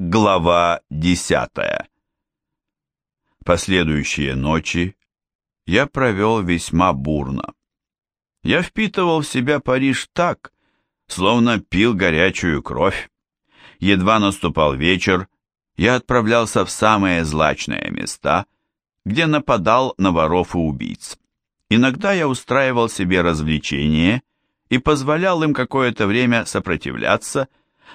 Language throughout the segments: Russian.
Глава десятая Последующие ночи я провел весьма бурно. Я впитывал в себя Париж так, словно пил горячую кровь. Едва наступал вечер, я отправлялся в самые злачные места, где нападал на воров и убийц. Иногда я устраивал себе развлечения и позволял им какое-то время сопротивляться,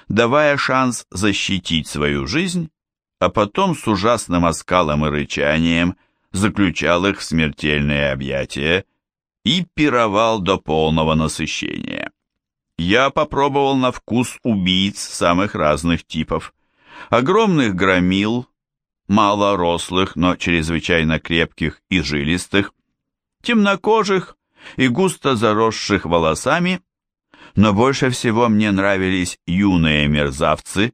давая шанс защитить свою жизнь, а потом с ужасным оскалом и рычанием заключал их в смертельные объятия и пировал до полного насыщения. Я попробовал на вкус убийц самых разных типов. Огромных громил, малорослых, но чрезвычайно крепких и жилистых, темнокожих и густо заросших волосами, но больше всего мне нравились юные мерзавцы,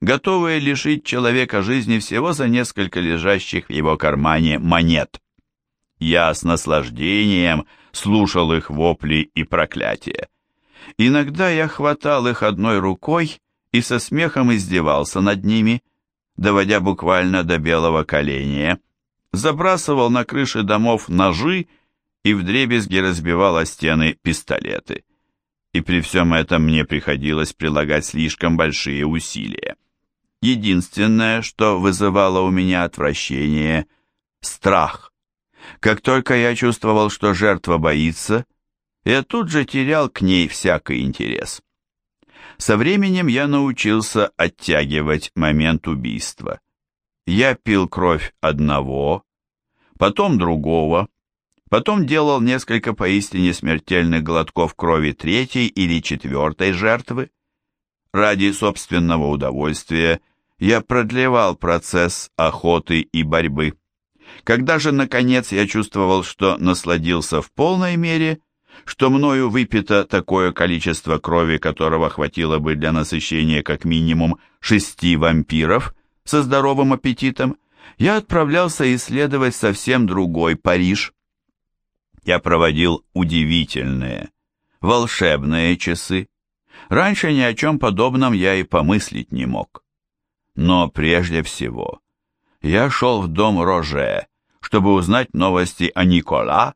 готовые лишить человека жизни всего за несколько лежащих в его кармане монет. Я с наслаждением слушал их вопли и проклятия. Иногда я хватал их одной рукой и со смехом издевался над ними, доводя буквально до белого коленя, забрасывал на крыши домов ножи и вдребезги разбивал о стены пистолеты. И при всем этом мне приходилось прилагать слишком большие усилия. Единственное, что вызывало у меня отвращение – страх. Как только я чувствовал, что жертва боится, я тут же терял к ней всякий интерес. Со временем я научился оттягивать момент убийства. Я пил кровь одного, потом другого, Потом делал несколько поистине смертельных глотков крови третьей или четвертой жертвы. Ради собственного удовольствия я продлевал процесс охоты и борьбы. Когда же, наконец, я чувствовал, что насладился в полной мере, что мною выпито такое количество крови, которого хватило бы для насыщения как минимум шести вампиров со здоровым аппетитом, я отправлялся исследовать совсем другой Париж я проводил удивительные, волшебные часы. Раньше ни о чем подобном я и помыслить не мог. Но прежде всего я шел в дом Роже, чтобы узнать новости о Никола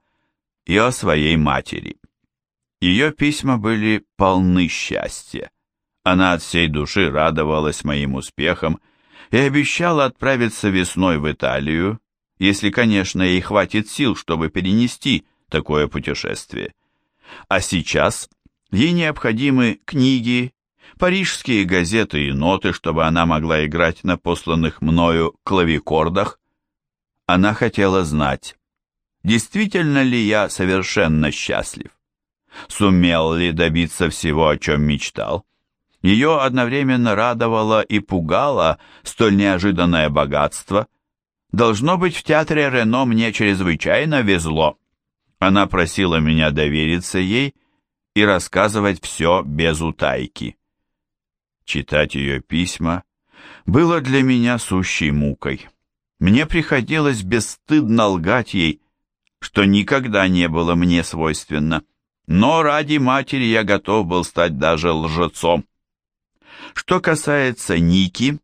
и о своей матери. Ее письма были полны счастья. Она от всей души радовалась моим успехам и обещала отправиться весной в Италию, если, конечно, ей хватит сил, чтобы перенести такое путешествие. А сейчас ей необходимы книги, парижские газеты и ноты, чтобы она могла играть на посланных мною клавикордах. Она хотела знать, действительно ли я совершенно счастлив, сумел ли добиться всего, о чем мечтал. Ее одновременно радовало и пугало столь неожиданное богатство. Должно быть, в театре Рено мне чрезвычайно везло. Она просила меня довериться ей и рассказывать все без утайки. Читать ее письма было для меня сущей мукой. Мне приходилось бесстыдно лгать ей, что никогда не было мне свойственно. Но ради матери я готов был стать даже лжецом. Что касается Ники,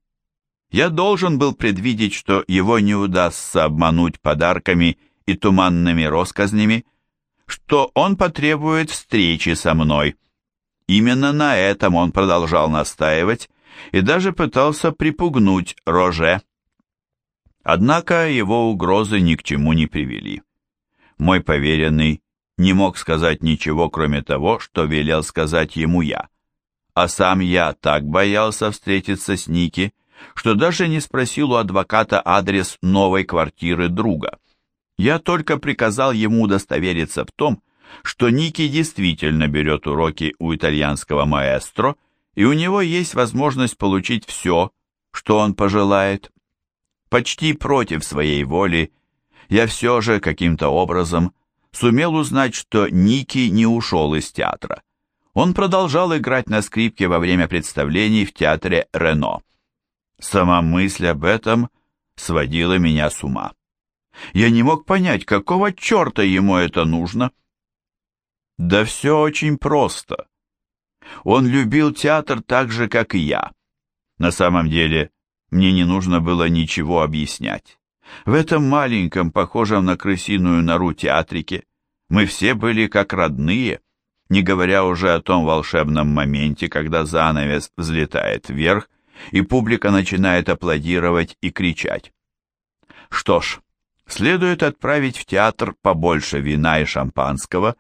я должен был предвидеть, что его не удастся обмануть подарками и туманными россказнями, что он потребует встречи со мной. Именно на этом он продолжал настаивать и даже пытался припугнуть Роже. Однако его угрозы ни к чему не привели. Мой поверенный не мог сказать ничего, кроме того, что велел сказать ему я. А сам я так боялся встретиться с Ники, что даже не спросил у адвоката адрес новой квартиры друга. Я только приказал ему удостовериться в том, что Ники действительно берет уроки у итальянского маэстро, и у него есть возможность получить все, что он пожелает. Почти против своей воли я все же каким-то образом сумел узнать, что Ники не ушел из театра. Он продолжал играть на скрипке во время представлений в театре Рено. Сама мысль об этом сводила меня с ума. Я не мог понять, какого черта ему это нужно. Да все очень просто. Он любил театр так же, как и я. На самом деле, Мне не нужно было ничего объяснять. В этом маленьком, похожем на крысиную нору театрике, мы все были как родные, не говоря уже о том волшебном моменте, когда занавес взлетает вверх, и публика начинает аплодировать и кричать. Что ж, следует отправить в театр побольше вина и шампанского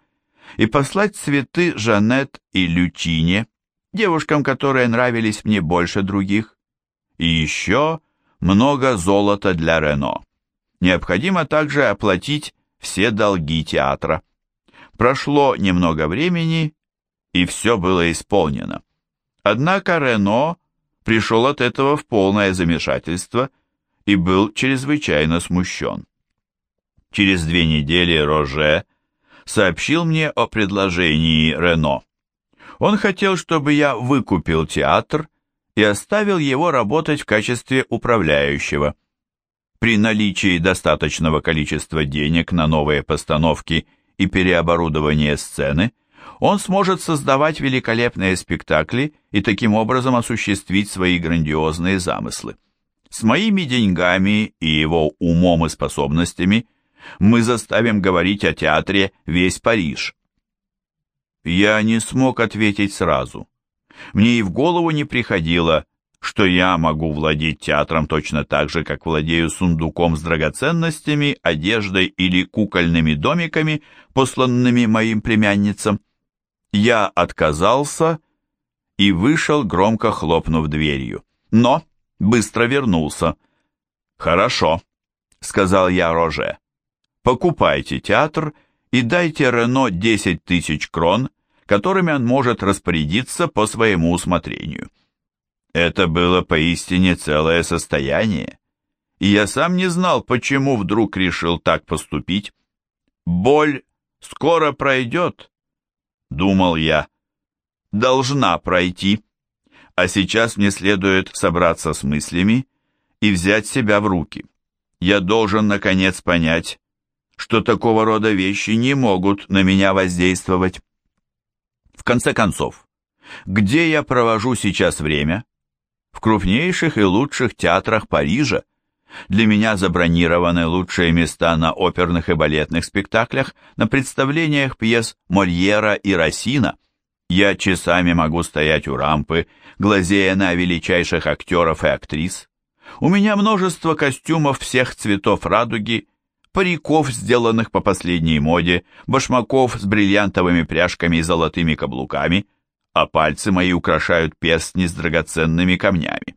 и послать цветы Жанет и Лючине, девушкам, которые нравились мне больше других. И еще много золота для Рено. Необходимо также оплатить все долги театра. Прошло немного времени, и все было исполнено. Однако Рено пришел от этого в полное замешательство и был чрезвычайно смущен. Через две недели Роже сообщил мне о предложении Рено. Он хотел, чтобы я выкупил театр и оставил его работать в качестве управляющего. При наличии достаточного количества денег на новые постановки и переоборудование сцены, он сможет создавать великолепные спектакли и таким образом осуществить свои грандиозные замыслы. С моими деньгами и его умом и способностями мы заставим говорить о театре весь Париж. Я не смог ответить сразу. Мне и в голову не приходило, что я могу владеть театром точно так же, как владею сундуком с драгоценностями, одеждой или кукольными домиками, посланными моим племянницам. Я отказался и вышел, громко хлопнув дверью. Но быстро вернулся. «Хорошо», — сказал я Роже. «Покупайте театр и дайте Рено 10 тысяч крон, которыми он может распорядиться по своему усмотрению». Это было поистине целое состояние, и я сам не знал, почему вдруг решил так поступить. Боль скоро пройдет, думал я, должна пройти, а сейчас мне следует собраться с мыслями и взять себя в руки. Я должен, наконец, понять, что такого рода вещи не могут на меня воздействовать. В конце концов, где я провожу сейчас время? в крупнейших и лучших театрах Парижа. Для меня забронированы лучшие места на оперных и балетных спектаклях, на представлениях пьес Мольера и Рассина. Я часами могу стоять у рампы, глазея на величайших актеров и актрис. У меня множество костюмов всех цветов радуги, париков, сделанных по последней моде, башмаков с бриллиантовыми пряжками и золотыми каблуками – а пальцы мои украшают перстни с драгоценными камнями.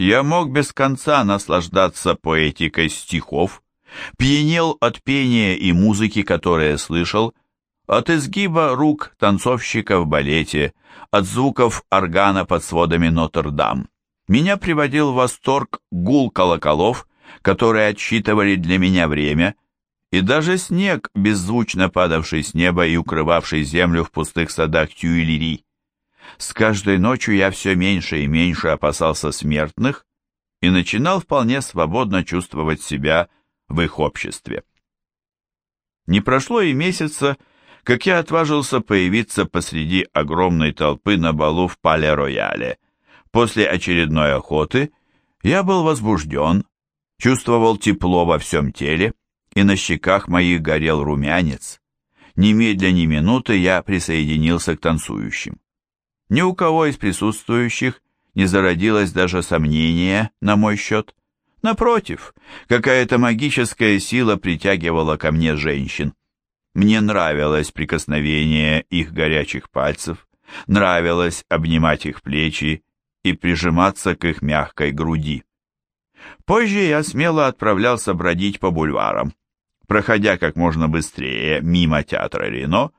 Я мог без конца наслаждаться поэтикой стихов, пьянел от пения и музыки, которые слышал, от изгиба рук танцовщика в балете, от звуков органа под сводами Нотр-Дам. Меня приводил в восторг гул колоколов, которые отсчитывали для меня время — и даже снег, беззвучно падавший с неба и укрывавший землю в пустых садах Тюильри. С каждой ночью я все меньше и меньше опасался смертных и начинал вполне свободно чувствовать себя в их обществе. Не прошло и месяца, как я отважился появиться посреди огромной толпы на балу в Пале-Рояле. После очередной охоты я был возбужден, чувствовал тепло во всем теле, и на щеках моих горел румянец. Немедля ни минуты я присоединился к танцующим. Ни у кого из присутствующих не зародилось даже сомнения на мой счет. Напротив, какая-то магическая сила притягивала ко мне женщин. Мне нравилось прикосновение их горячих пальцев, нравилось обнимать их плечи и прижиматься к их мягкой груди. Позже я смело отправлялся бродить по бульварам. Проходя как можно быстрее мимо театра Рено,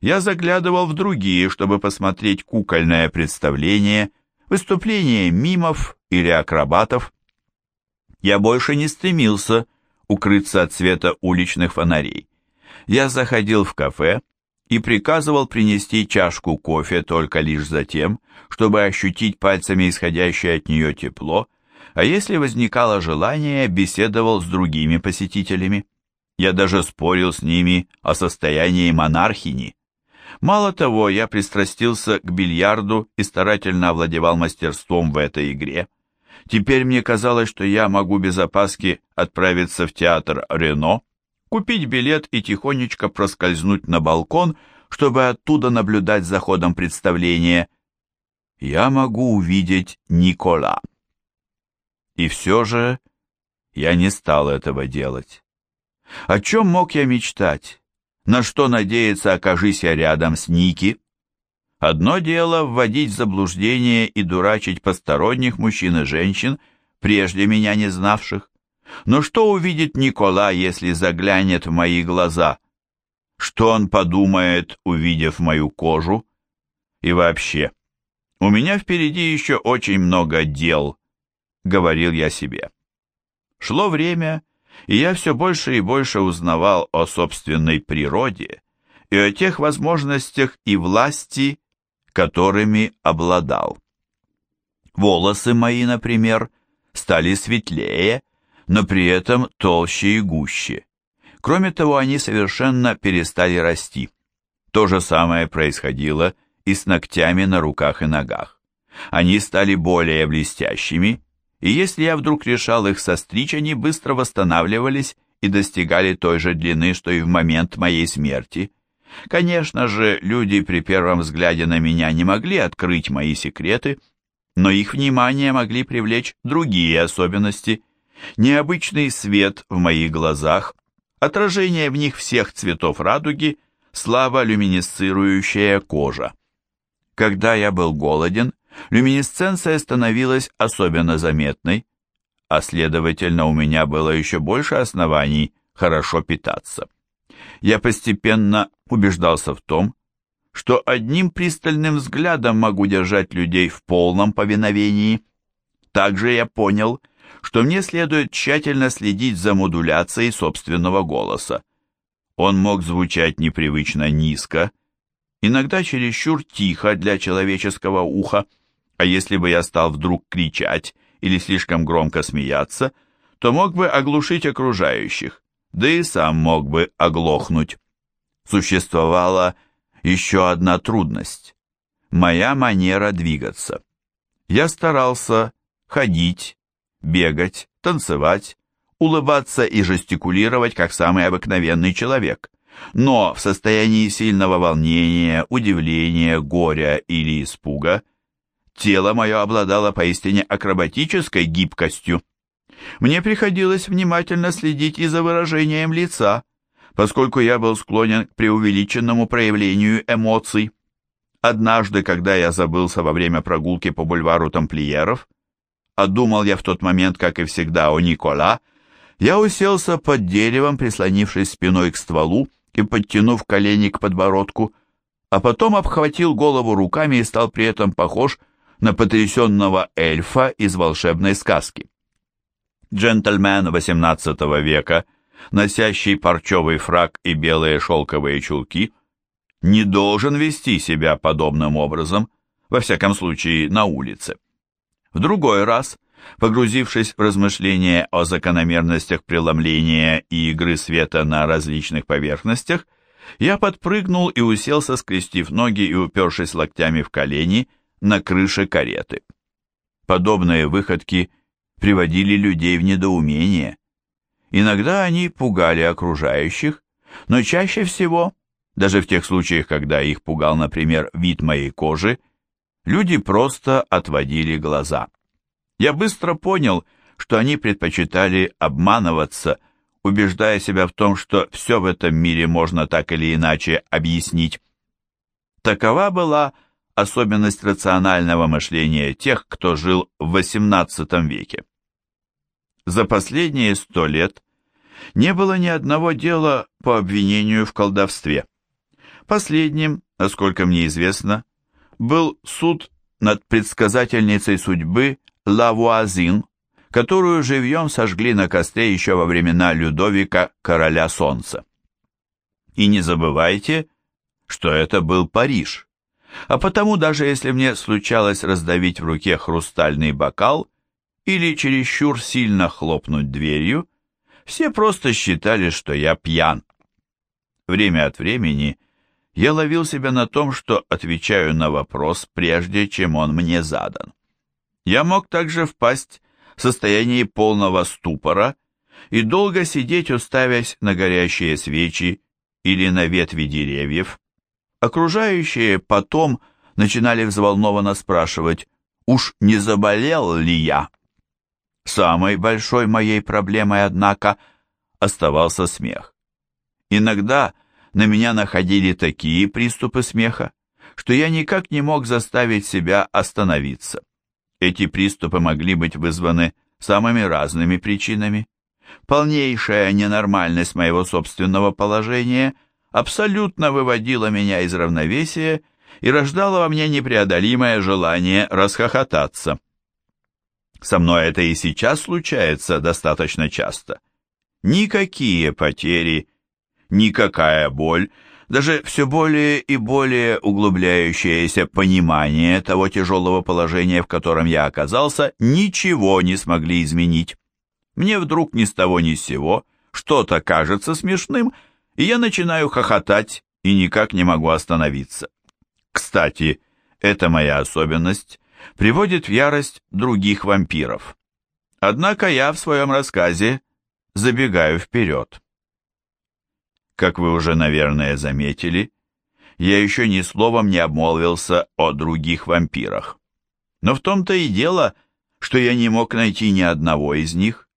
я заглядывал в другие, чтобы посмотреть кукольное представление, выступление мимов или акробатов. Я больше не стремился укрыться от света уличных фонарей. Я заходил в кафе и приказывал принести чашку кофе только лишь за тем, чтобы ощутить пальцами исходящее от нее тепло, а если возникало желание, беседовал с другими посетителями. Я даже спорил с ними о состоянии монархини. Мало того, я пристрастился к бильярду и старательно овладевал мастерством в этой игре. Теперь мне казалось, что я могу без опаски отправиться в театр Рено, купить билет и тихонечко проскользнуть на балкон, чтобы оттуда наблюдать за ходом представления. Я могу увидеть Никола. И все же я не стал этого делать. О чем мог я мечтать? На что надеяться, окажись я рядом с Ники? Одно дело вводить в заблуждение и дурачить посторонних мужчин и женщин, прежде меня не знавших. Но что увидит Никола, если заглянет в мои глаза? Что он подумает, увидев мою кожу? И вообще, у меня впереди еще очень много дел, говорил я себе. Шло время, и я все больше и больше узнавал о собственной природе и о тех возможностях и власти, которыми обладал. Волосы мои, например, стали светлее, но при этом толще и гуще. Кроме того, они совершенно перестали расти. То же самое происходило и с ногтями на руках и ногах. Они стали более блестящими и если я вдруг решал их состричь, они быстро восстанавливались и достигали той же длины, что и в момент моей смерти. Конечно же, люди при первом взгляде на меня не могли открыть мои секреты, но их внимание могли привлечь другие особенности. Необычный свет в моих глазах, отражение в них всех цветов радуги, слабо люминесцирующая кожа. Когда я был голоден, люминесценция становилась особенно заметной, а следовательно у меня было еще больше оснований хорошо питаться. Я постепенно убеждался в том, что одним пристальным взглядом могу держать людей в полном повиновении. Также я понял, что мне следует тщательно следить за модуляцией собственного голоса. Он мог звучать непривычно низко, иногда чересчур тихо для человеческого уха, а если бы я стал вдруг кричать или слишком громко смеяться, то мог бы оглушить окружающих, да и сам мог бы оглохнуть. Существовала еще одна трудность – моя манера двигаться. Я старался ходить, бегать, танцевать, улыбаться и жестикулировать, как самый обыкновенный человек. Но в состоянии сильного волнения, удивления, горя или испуга тело мое обладало поистине акробатической гибкостью. Мне приходилось внимательно следить и за выражением лица, поскольку я был склонен к преувеличенному проявлению эмоций. Однажды, когда я забылся во время прогулки по бульвару тамплиеров, а думал я в тот момент, как и всегда, о Никола, я уселся под деревом, прислонившись спиной к стволу и подтянув колени к подбородку, а потом обхватил голову руками и стал при этом похож на потрясенного эльфа из волшебной сказки. Джентльмен XVIII века, носящий парчевый фрак и белые шелковые чулки, не должен вести себя подобным образом, во всяком случае на улице. В другой раз, погрузившись в размышления о закономерностях преломления и игры света на различных поверхностях, я подпрыгнул и уселся, скрестив ноги и упершись локтями в колени, на крыше кареты. Подобные выходки приводили людей в недоумение. Иногда они пугали окружающих, но чаще всего, даже в тех случаях, когда их пугал, например, вид моей кожи, люди просто отводили глаза. Я быстро понял, что они предпочитали обманываться, убеждая себя в том, что все в этом мире можно так или иначе объяснить. Такова была особенность рационального мышления тех, кто жил в XVIII веке. За последние сто лет не было ни одного дела по обвинению в колдовстве. Последним, насколько мне известно, был суд над предсказательницей судьбы Лавуазин, которую живьем сожгли на костре еще во времена Людовика, короля солнца. И не забывайте, что это был Париж а потому даже если мне случалось раздавить в руке хрустальный бокал или чересчур сильно хлопнуть дверью, все просто считали, что я пьян. Время от времени я ловил себя на том, что отвечаю на вопрос, прежде чем он мне задан. Я мог также впасть в состояние полного ступора и долго сидеть, уставясь на горящие свечи или на ветви деревьев. Окружающие потом начинали взволнованно спрашивать, уж не заболел ли я. Самой большой моей проблемой, однако, оставался смех. Иногда на меня находили такие приступы смеха, что я никак не мог заставить себя остановиться. Эти приступы могли быть вызваны самыми разными причинами. Полнейшая ненормальность моего собственного положения абсолютно выводила меня из равновесия и рождала во мне непреодолимое желание расхохотаться. Со мной это и сейчас случается достаточно часто. Никакие потери, никакая боль, даже все более и более углубляющееся понимание того тяжелого положения, в котором я оказался, ничего не смогли изменить. Мне вдруг ни с того ни с сего что-то кажется смешным, и я начинаю хохотать и никак не могу остановиться. Кстати, эта моя особенность приводит в ярость других вампиров. Однако я в своем рассказе забегаю вперед. Как вы уже, наверное, заметили, я еще ни словом не обмолвился о других вампирах. Но в том-то и дело, что я не мог найти ни одного из них.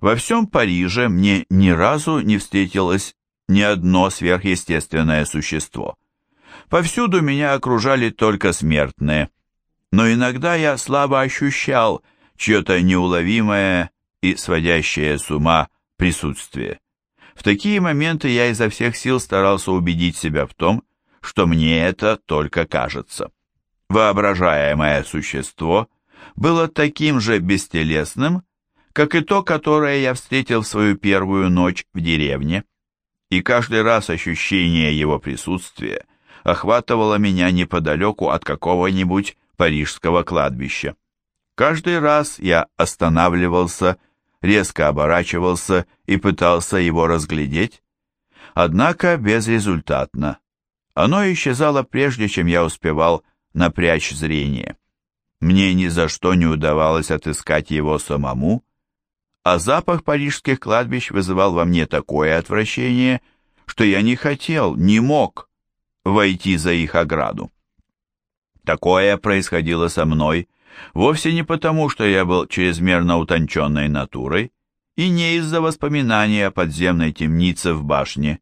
Во всем Париже мне ни разу не встретилось ни одно сверхъестественное существо. Повсюду меня окружали только смертные, но иногда я слабо ощущал чье-то неуловимое и сводящее с ума присутствие. В такие моменты я изо всех сил старался убедить себя в том, что мне это только кажется. Воображаемое существо было таким же бестелесным, как и то, которое я встретил в свою первую ночь в деревне, и каждый раз ощущение его присутствия охватывало меня неподалеку от какого-нибудь парижского кладбища. Каждый раз я останавливался, резко оборачивался и пытался его разглядеть, однако безрезультатно. Оно исчезало прежде, чем я успевал напрячь зрение. Мне ни за что не удавалось отыскать его самому, а запах парижских кладбищ вызывал во мне такое отвращение, что я не хотел, не мог войти за их ограду. Такое происходило со мной вовсе не потому, что я был чрезмерно утонченной натурой, и не из-за воспоминания о подземной темнице в башне.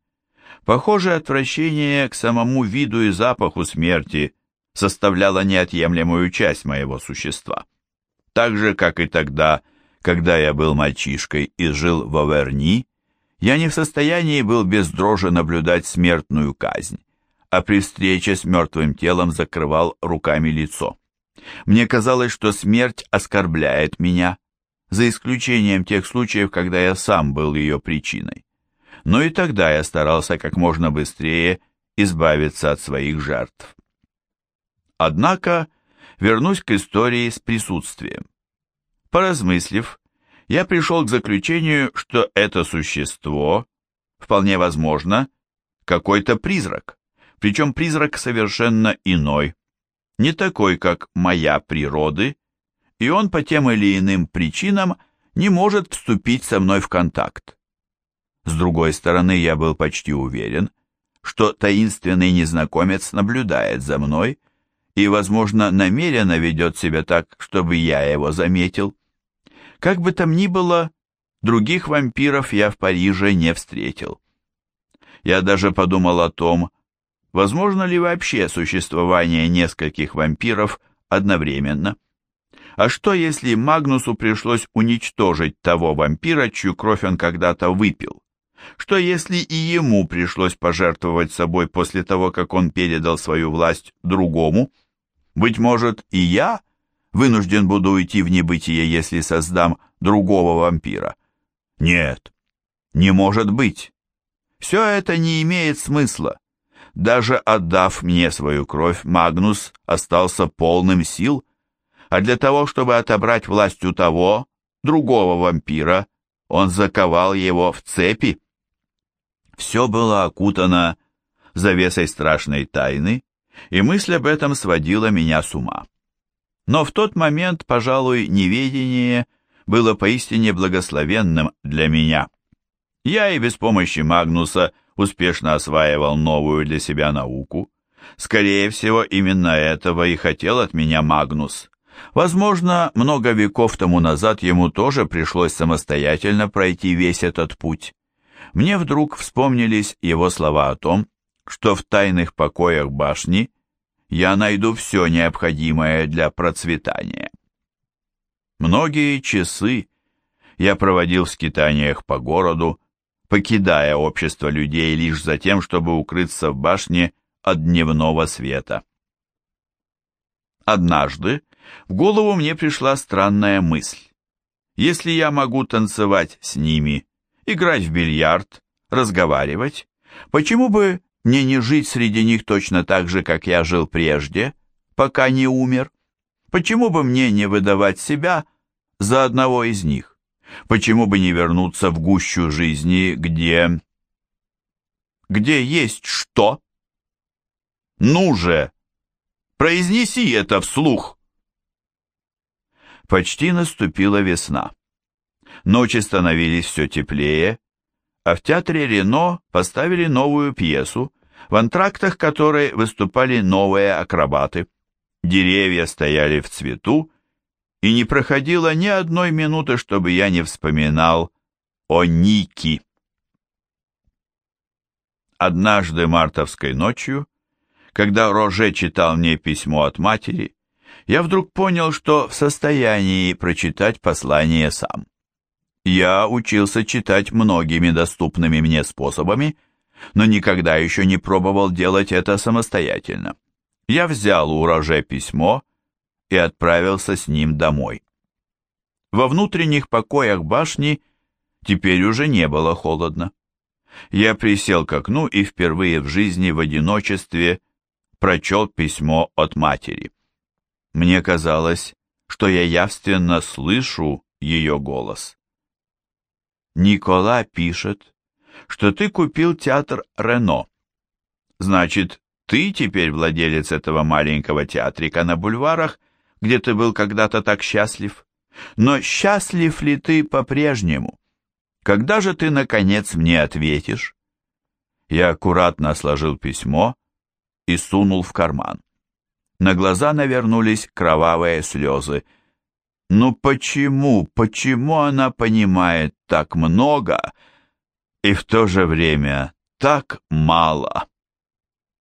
Похоже, отвращение к самому виду и запаху смерти составляло неотъемлемую часть моего существа. Так же, как и тогда, когда я был мальчишкой и жил в Аверни, я не в состоянии был без дрожи наблюдать смертную казнь а при встрече с мертвым телом закрывал руками лицо. Мне казалось, что смерть оскорбляет меня, за исключением тех случаев, когда я сам был ее причиной. Но и тогда я старался как можно быстрее избавиться от своих жертв. Однако вернусь к истории с присутствием. Поразмыслив, я пришел к заключению, что это существо, вполне возможно, какой-то призрак причем призрак совершенно иной, не такой, как моя природы, и он по тем или иным причинам не может вступить со мной в контакт. С другой стороны, я был почти уверен, что таинственный незнакомец наблюдает за мной и, возможно, намеренно ведет себя так, чтобы я его заметил. Как бы там ни было, других вампиров я в Париже не встретил. Я даже подумал о том, Возможно ли вообще существование нескольких вампиров одновременно? А что, если Магнусу пришлось уничтожить того вампира, чью кровь он когда-то выпил? Что, если и ему пришлось пожертвовать собой после того, как он передал свою власть другому? Быть может, и я вынужден буду уйти в небытие, если создам другого вампира? Нет, не может быть. Все это не имеет смысла. Даже отдав мне свою кровь, Магнус остался полным сил, а для того, чтобы отобрать власть у того, другого вампира, он заковал его в цепи. Все было окутано завесой страшной тайны, и мысль об этом сводила меня с ума. Но в тот момент, пожалуй, неведение было поистине благословенным для меня. Я и без помощи Магнуса успешно осваивал новую для себя науку. Скорее всего, именно этого и хотел от меня Магнус. Возможно, много веков тому назад ему тоже пришлось самостоятельно пройти весь этот путь. Мне вдруг вспомнились его слова о том, что в тайных покоях башни я найду все необходимое для процветания. Многие часы я проводил в скитаниях по городу, покидая общество людей лишь за тем, чтобы укрыться в башне от дневного света. Однажды в голову мне пришла странная мысль. Если я могу танцевать с ними, играть в бильярд, разговаривать, почему бы мне не жить среди них точно так же, как я жил прежде, пока не умер? Почему бы мне не выдавать себя за одного из них? Почему бы не вернуться в гущу жизни, где... Где есть что? Ну же! Произнеси это вслух! Почти наступила весна. Ночи становились все теплее, а в театре Рено поставили новую пьесу, в антрактах которой выступали новые акробаты. Деревья стояли в цвету, и не проходило ни одной минуты, чтобы я не вспоминал о Нике. Однажды мартовской ночью, когда Роже читал мне письмо от матери, я вдруг понял, что в состоянии прочитать послание сам. Я учился читать многими доступными мне способами, но никогда еще не пробовал делать это самостоятельно. Я взял у Роже письмо и отправился с ним домой. Во внутренних покоях башни теперь уже не было холодно. Я присел к окну и впервые в жизни в одиночестве прочел письмо от матери. Мне казалось, что я явственно слышу ее голос. Никола пишет, что ты купил театр Рено. Значит, ты теперь владелец этого маленького театрика на бульварах, где ты был когда-то так счастлив. Но счастлив ли ты по-прежнему? Когда же ты, наконец, мне ответишь? Я аккуратно сложил письмо и сунул в карман. На глаза навернулись кровавые слезы. Ну почему, почему она понимает так много и в то же время так мало?